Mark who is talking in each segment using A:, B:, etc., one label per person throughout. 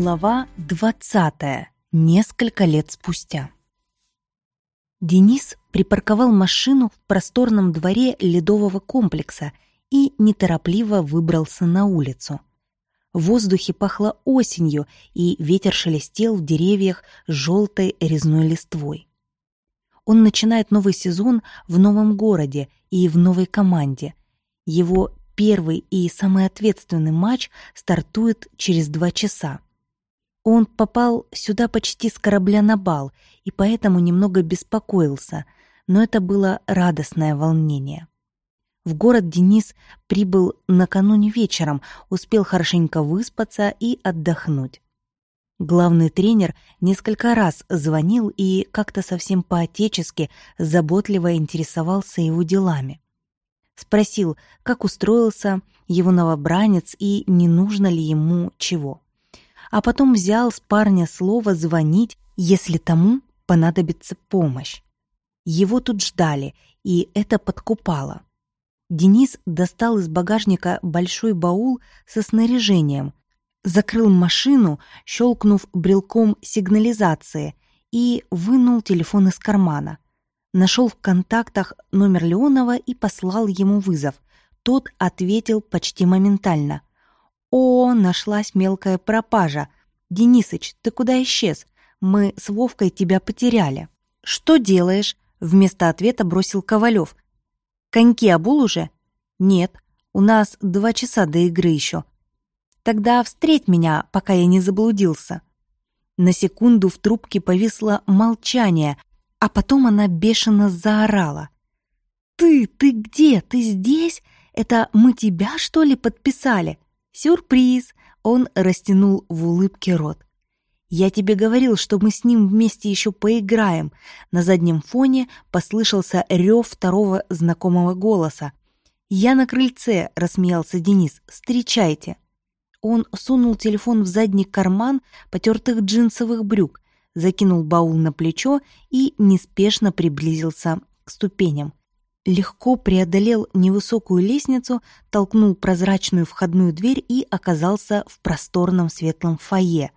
A: Глава 20. Несколько лет спустя. Денис припарковал машину в просторном дворе ледового комплекса и неторопливо выбрался на улицу. В воздухе пахло осенью, и ветер шелестел в деревьях желтой резной листвой. Он начинает новый сезон в новом городе и в новой команде. Его первый и самый ответственный матч стартует через два часа. Он попал сюда почти с корабля на бал и поэтому немного беспокоился, но это было радостное волнение. В город Денис прибыл накануне вечером, успел хорошенько выспаться и отдохнуть. Главный тренер несколько раз звонил и как-то совсем по-отечески заботливо интересовался его делами. Спросил, как устроился его новобранец и не нужно ли ему чего а потом взял с парня слово звонить, если тому понадобится помощь. Его тут ждали, и это подкупало. Денис достал из багажника большой баул со снаряжением, закрыл машину, щелкнув брелком сигнализации, и вынул телефон из кармана. Нашел в контактах номер Леонова и послал ему вызов. Тот ответил почти моментально. О, нашлась мелкая пропажа. Денисыч, ты куда исчез? Мы с Вовкой тебя потеряли. Что делаешь? Вместо ответа бросил Ковалев. Коньки обул уже? Нет, у нас два часа до игры еще. Тогда встреть меня, пока я не заблудился. На секунду в трубке повисло молчание, а потом она бешено заорала. «Ты, ты где? Ты здесь? Это мы тебя, что ли, подписали?» «Сюрприз!» — он растянул в улыбке рот. «Я тебе говорил, что мы с ним вместе еще поиграем». На заднем фоне послышался рев второго знакомого голоса. «Я на крыльце», — рассмеялся Денис. «Встречайте». Он сунул телефон в задний карман потертых джинсовых брюк, закинул баул на плечо и неспешно приблизился к ступеням легко преодолел невысокую лестницу, толкнул прозрачную входную дверь и оказался в просторном светлом фойе.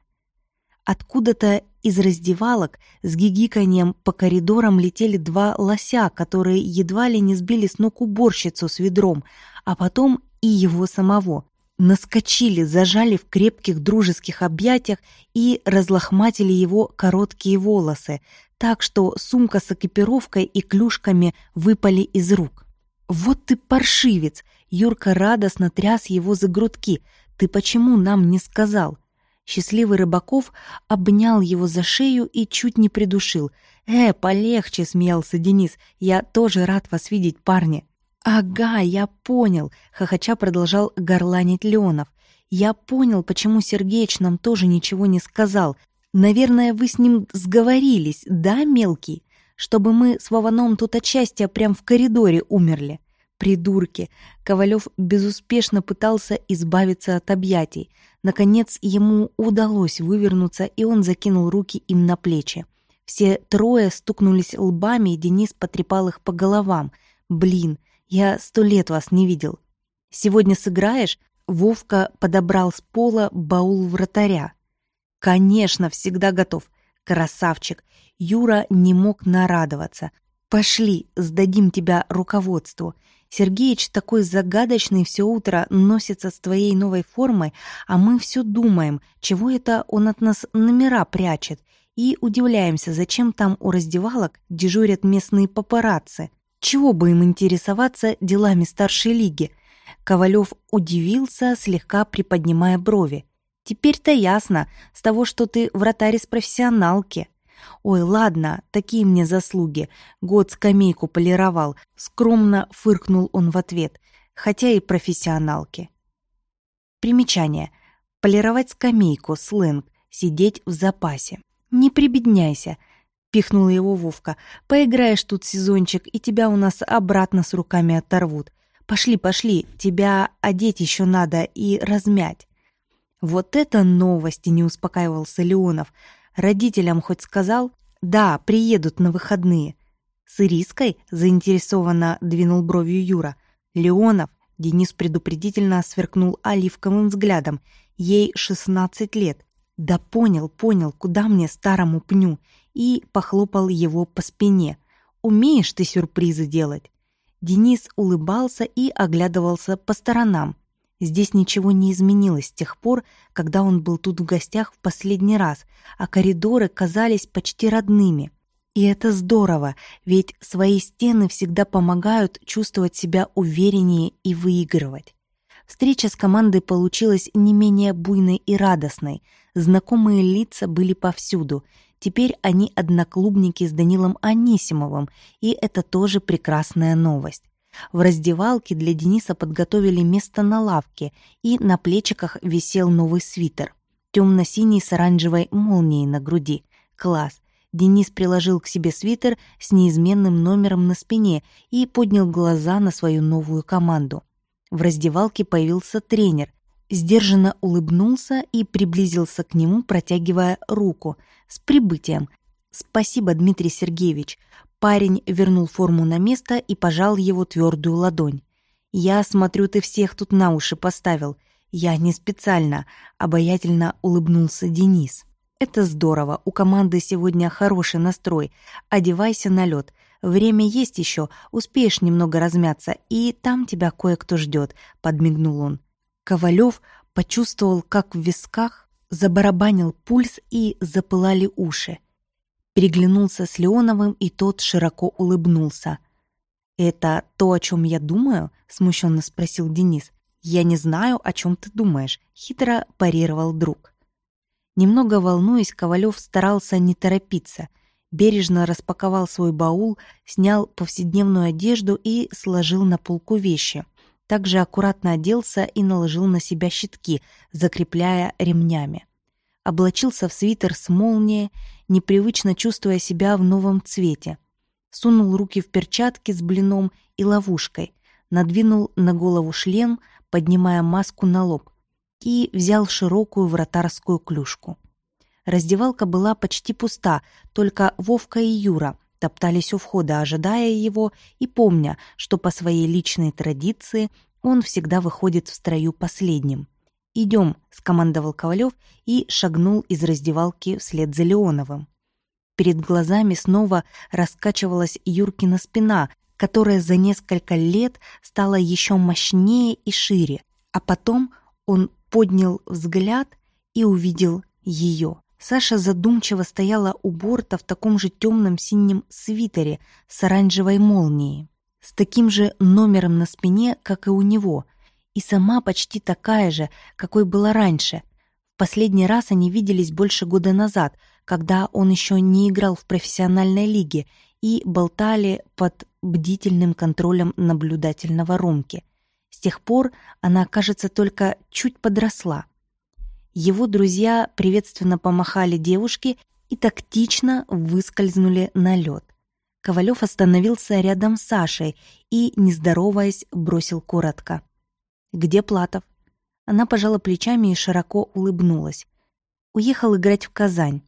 A: Откуда-то из раздевалок с гигиканьем по коридорам летели два лося, которые едва ли не сбили с ног уборщицу с ведром, а потом и его самого. Наскочили, зажали в крепких дружеских объятиях и разлохматили его короткие волосы, так что сумка с экипировкой и клюшками выпали из рук. «Вот ты паршивец!» Юрка радостно тряс его за грудки. «Ты почему нам не сказал?» Счастливый Рыбаков обнял его за шею и чуть не придушил. «Э, полегче!» — смеялся Денис. «Я тоже рад вас видеть, парни!» «Ага, я понял!» — хохоча продолжал горланить Леонов. «Я понял, почему Сергеич нам тоже ничего не сказал. Наверное, вы с ним сговорились, да, мелкий? Чтобы мы с Вованом тут от счастья прям в коридоре умерли. Придурки. Ковалев безуспешно пытался избавиться от объятий. Наконец, ему удалось вывернуться, и он закинул руки им на плечи. Все трое стукнулись лбами, и Денис потрепал их по головам. «Блин, я сто лет вас не видел. Сегодня сыграешь?» Вовка подобрал с пола баул вратаря. «Конечно, всегда готов. Красавчик!» Юра не мог нарадоваться. «Пошли, сдадим тебя руководству. Сергеич такой загадочный все утро носится с твоей новой формой, а мы все думаем, чего это он от нас номера прячет, и удивляемся, зачем там у раздевалок дежурят местные папарацци. Чего бы им интересоваться делами старшей лиги?» Ковалев удивился, слегка приподнимая брови. Теперь-то ясно, с того, что ты вратарь из профессионалки. Ой, ладно, такие мне заслуги. Год скамейку полировал. Скромно фыркнул он в ответ, хотя и профессионалки. Примечание. Полировать скамейку, сленг, сидеть в запасе. Не прибедняйся, пихнула его Вовка. Поиграешь тут сезончик, и тебя у нас обратно с руками оторвут. Пошли, пошли, тебя одеть еще надо и размять. Вот это новости, не успокаивался Леонов. Родителям хоть сказал? Да, приедут на выходные. С Ириской заинтересованно двинул бровью Юра. Леонов, Денис предупредительно сверкнул оливковым взглядом. Ей шестнадцать лет. «Да понял, понял, куда мне старому пню?» и похлопал его по спине. «Умеешь ты сюрпризы делать?» Денис улыбался и оглядывался по сторонам. Здесь ничего не изменилось с тех пор, когда он был тут в гостях в последний раз, а коридоры казались почти родными. И это здорово, ведь свои стены всегда помогают чувствовать себя увереннее и выигрывать. Встреча с командой получилась не менее буйной и радостной. Знакомые лица были повсюду. Теперь они одноклубники с Данилом Анисимовым, и это тоже прекрасная новость. В раздевалке для Дениса подготовили место на лавке, и на плечиках висел новый свитер. Темно-синий с оранжевой молнией на груди. Класс! Денис приложил к себе свитер с неизменным номером на спине и поднял глаза на свою новую команду. В раздевалке появился тренер, сдержанно улыбнулся и приблизился к нему, протягивая руку. «С прибытием!» «Спасибо, Дмитрий Сергеевич!» Парень вернул форму на место и пожал его твердую ладонь. «Я смотрю, ты всех тут на уши поставил. Я не специально», — обаятельно улыбнулся Денис. «Это здорово, у команды сегодня хороший настрой. Одевайся на лед. Время есть еще, успеешь немного размяться, и там тебя кое-кто ждет», — подмигнул он. Ковалев почувствовал, как в висках забарабанил пульс и запылали уши. Переглянулся с Леоновым, и тот широко улыбнулся. «Это то, о чем я думаю?» — смущенно спросил Денис. «Я не знаю, о чем ты думаешь», — хитро парировал друг. Немного волнуясь, Ковалев старался не торопиться. Бережно распаковал свой баул, снял повседневную одежду и сложил на полку вещи. Также аккуратно оделся и наложил на себя щитки, закрепляя ремнями. Облачился в свитер с молнией, непривычно чувствуя себя в новом цвете. Сунул руки в перчатки с блином и ловушкой, надвинул на голову шлем, поднимая маску на лоб, и взял широкую вратарскую клюшку. Раздевалка была почти пуста, только Вовка и Юра топтались у входа, ожидая его и помня, что по своей личной традиции он всегда выходит в строю последним. «Идем», — скомандовал Ковалев и шагнул из раздевалки вслед за Леоновым. Перед глазами снова раскачивалась Юркина спина, которая за несколько лет стала еще мощнее и шире, а потом он поднял взгляд и увидел ее. Саша задумчиво стояла у борта в таком же темном синем свитере с оранжевой молнией, с таким же номером на спине, как и у него, и сама почти такая же, какой была раньше. В последний раз они виделись больше года назад, когда он еще не играл в профессиональной лиге, и болтали под бдительным контролем наблюдательного Ромки. С тех пор она, кажется, только чуть подросла. Его друзья приветственно помахали девушке и тактично выскользнули на лед. Ковалев остановился рядом с Сашей и, не здороваясь, бросил коротко. «Где Платов?» Она пожала плечами и широко улыбнулась. Уехал играть в Казань.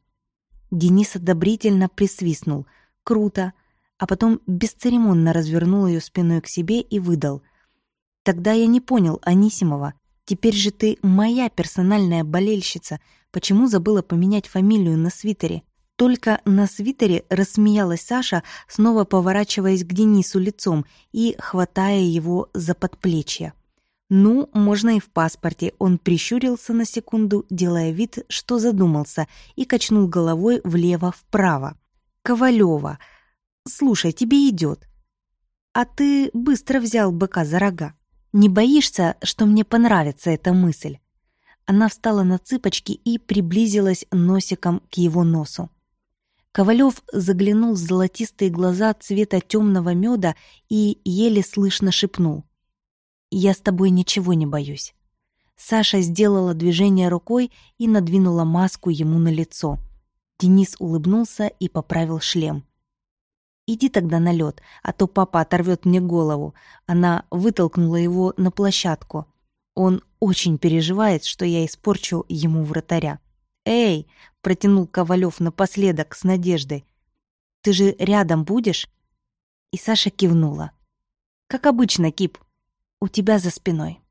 A: Денис одобрительно присвистнул. «Круто!» А потом бесцеремонно развернул ее спиной к себе и выдал. «Тогда я не понял Анисимова. Теперь же ты моя персональная болельщица. Почему забыла поменять фамилию на свитере? Только на свитере рассмеялась Саша, снова поворачиваясь к Денису лицом и хватая его за подплечье. Ну, можно и в паспорте. Он прищурился на секунду, делая вид, что задумался, и качнул головой влево-вправо. Ковалева. Слушай, тебе идет. А ты быстро взял быка за рога. Не боишься, что мне понравится эта мысль?» Она встала на цыпочки и приблизилась носиком к его носу. Ковалев заглянул в золотистые глаза цвета темного меда и еле слышно шепнул. «Я с тобой ничего не боюсь». Саша сделала движение рукой и надвинула маску ему на лицо. Денис улыбнулся и поправил шлем. «Иди тогда на лед, а то папа оторвет мне голову». Она вытолкнула его на площадку. Он очень переживает, что я испорчу ему вратаря. «Эй!» — протянул Ковалев напоследок с надеждой. «Ты же рядом будешь?» И Саша кивнула. «Как обычно, Кип, у тебя за спиной».